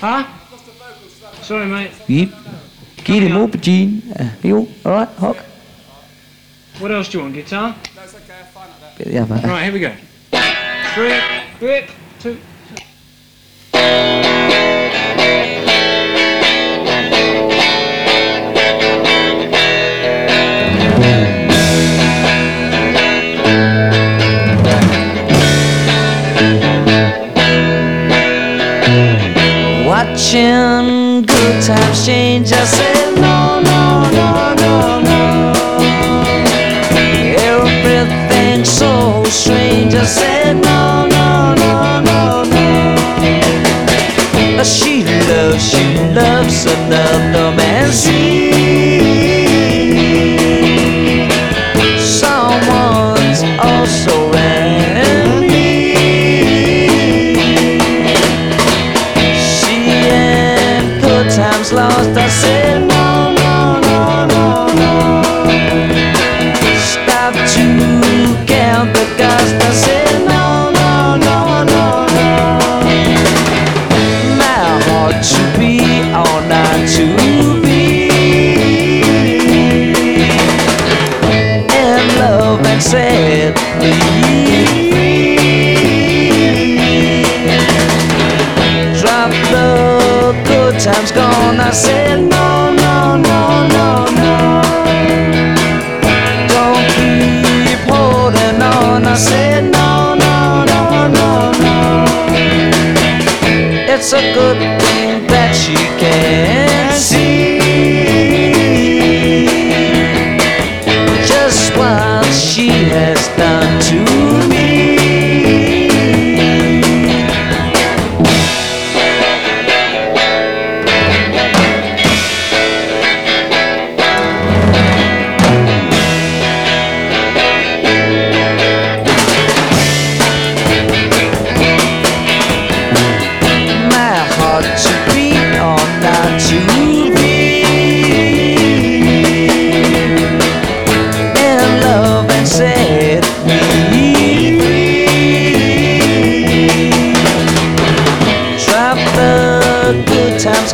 Huh? Sorry, mate. Giv, giv det aubergine. Uh, you alright, hok. What else do you want? Guitar? Ja, maar, Right, here we go. Three, three, two. Watching good times change, I said no, no, no, no, no. Everything's so strange, I said no, I said no, no, no, no, no. Stop to count the cost. I said no, no, no, no, no. My heart to be or not to be. And love and said Drop the good times gone. I said no, no, no, no, no. Don't keep holding on. I said no, no, no, no, no. It's a good thing that she can't see just what she has done to me.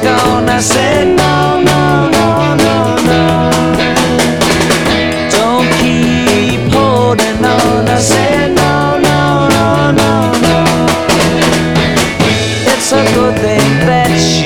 Gone. I said no, no, no, no, no. Don't keep holding on. I said no, no, no, no, no. It's a good thing that she